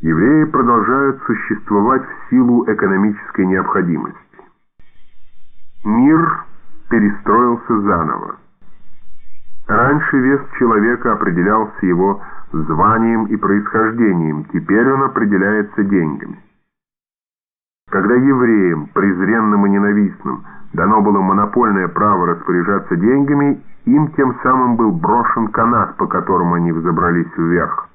Евреи продолжают существовать в силу экономической необходимости. Мир перестроился заново. Раньше вес человека определялся его званием и происхождением, теперь он определяется деньгами. Когда евреям, презренным и ненавистным, дано было монопольное право распоряжаться деньгами, им тем самым был брошен канат, по которому они взобрались вверх.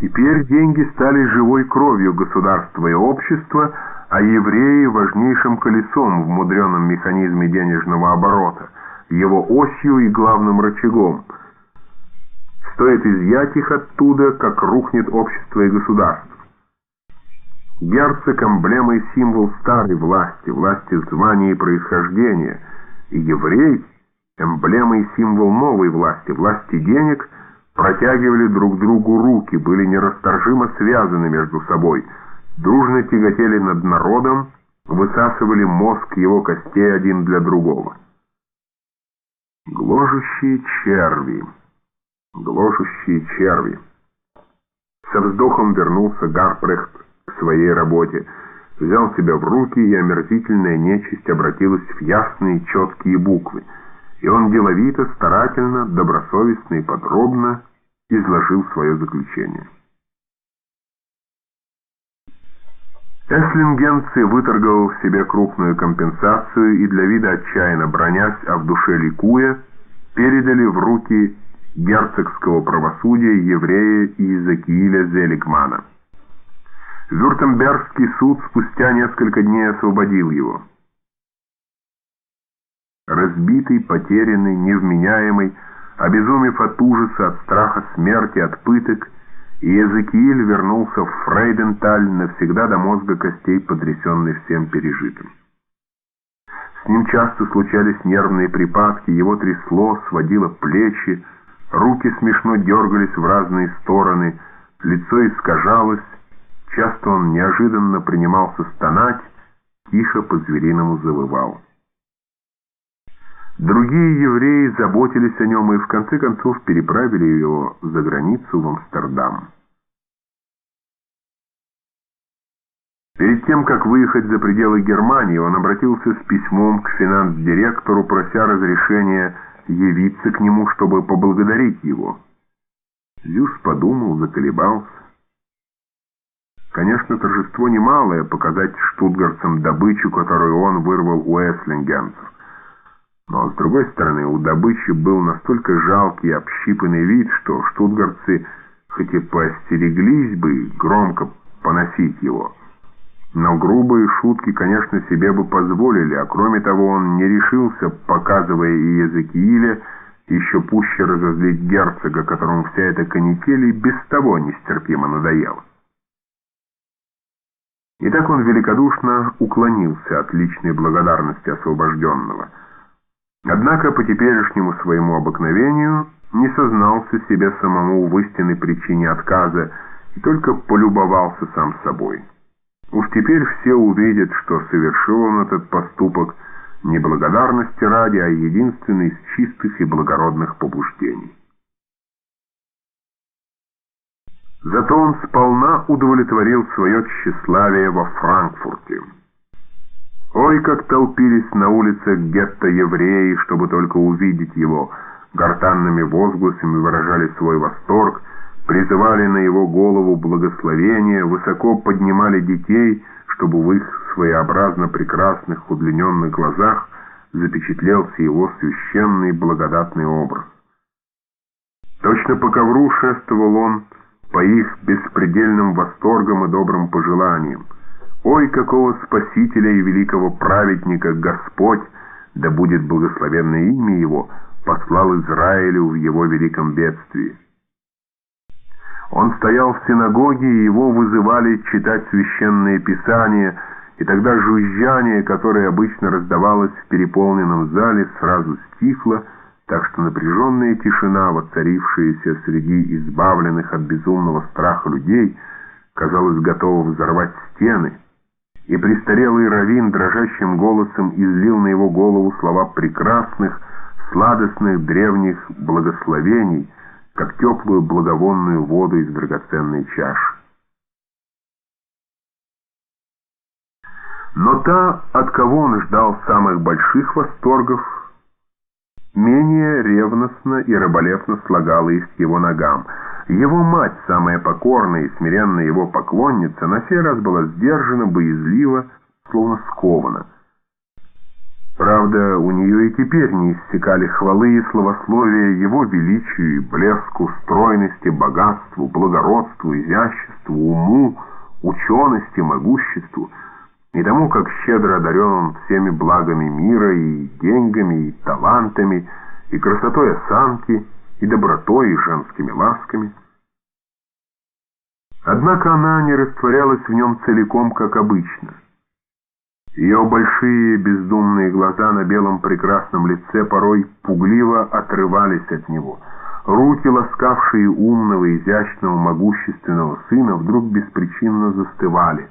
Теперь деньги стали живой кровью государства и общества, а евреи – важнейшим колесом в мудреном механизме денежного оборота, его осью и главным рычагом. Стоит изъять их оттуда, как рухнет общество и государство. Герцог – эмблема и символ старой власти, власти звания и происхождения, и еврей – эмблема и символ новой власти, власти денег – протягивали друг другу руки, были нерасторжимо связаны между собой, дружно тяготели над народом, высасывали мозг его костей один для другого. Гложущие черви, гложущие черви. Со вздохом вернулся Гарпрехт к своей работе, взял себя в руки, и омерзительная нечисть обратилась в ясные четкие буквы — и он деловито, старательно, добросовестно и подробно изложил свое заключение. Эслингенцы выторговал себе крупную компенсацию и для вида отчаянно бронясь, а в душе ликуя, передали в руки герцогского правосудия еврея Иезекииля Зеликмана. Вюртембергский суд спустя несколько дней освободил его. Разбитый, потерянный, невменяемый, обезумев от ужаса, от страха смерти, от пыток, Иезекииль вернулся в Фрейденталь, навсегда до мозга костей, потрясенный всем пережитым. С ним часто случались нервные припадки, его трясло, сводило плечи, руки смешно дергались в разные стороны, лицо искажалось, часто он неожиданно принимался стонать, тихо по-звериному завывал. Другие евреи заботились о нем и в конце концов переправили его за границу в Амстердам. Перед тем, как выехать за пределы Германии, он обратился с письмом к финанс-директору, прося разрешения явиться к нему, чтобы поблагодарить его. Зюс подумал, заколебался. Конечно, торжество немалое показать штутгарцам добычу, которую он вырвал у эслингенцев. Но, с другой стороны, у добычи был настолько жалкий общипанный вид, что штутгарцы хоть и поостереглись бы громко поносить его, но грубые шутки, конечно, себе бы позволили, а кроме того он не решился, показывая и языки Иля, еще пуще разозлить герцога, которому вся эта канитель и без того нестерпимо надоела. И так он великодушно уклонился от личной благодарности освобожденного – Однако по теперешнему своему обыкновению не сознался себе самому в истинной причине отказа и только полюбовался сам собой. Уж теперь все увидят, что совершил он этот поступок не благодарности ради, а единственный из чистых и благородных побуждений. Зато он сполна удовлетворил свое тщеславие во Франкфурте. Ой, как толпились на улицах гетто евреи, чтобы только увидеть его. Гортанными возгласами выражали свой восторг, призывали на его голову благословение, высоко поднимали детей, чтобы в их своеобразно прекрасных удлиненных глазах запечатлелся его священный благодатный образ. Точно по ковру шествовал он по их беспредельным восторгам и добрым пожеланиям. Ой, какого спасителя и великого праведника Господь, да будет благословенное имя Его, послал Израилю в его великом бедствии. Он стоял в синагоге, и его вызывали читать священные писания, и тогда жужжание, которое обычно раздавалось в переполненном зале, сразу стихло, так что напряженная тишина, воцарившаяся среди избавленных от безумного страха людей, казалось, готова взорвать стены — и престарелый Равин дрожащим голосом излил на его голову слова прекрасных, сладостных древних благословений, как теплую благовонную воду из драгоценной чаши. Но та, от кого он ждал самых больших восторгов, менее ревностно и раболепно слагала их к его ногам — его мать, самая покорная и смиренная его поклонница, на сей раз была сдержана, боязлива, словно скована. Правда, у нее и теперь не иссякали хвалы и словословия его величию и блеску, стройности, богатству, благородству, изяществу, уму, учености, могуществу, и тому, как щедро одарен он всеми благами мира и деньгами, и талантами, и красотой осанки, и добротой, и женскими ласками. Однако она не растворялась в нем целиком, как обычно — ее большие бездумные глаза на белом прекрасном лице порой пугливо отрывались от него. Руки, ласкавшие умного, изящного, могущественного сына, вдруг беспричинно застывали.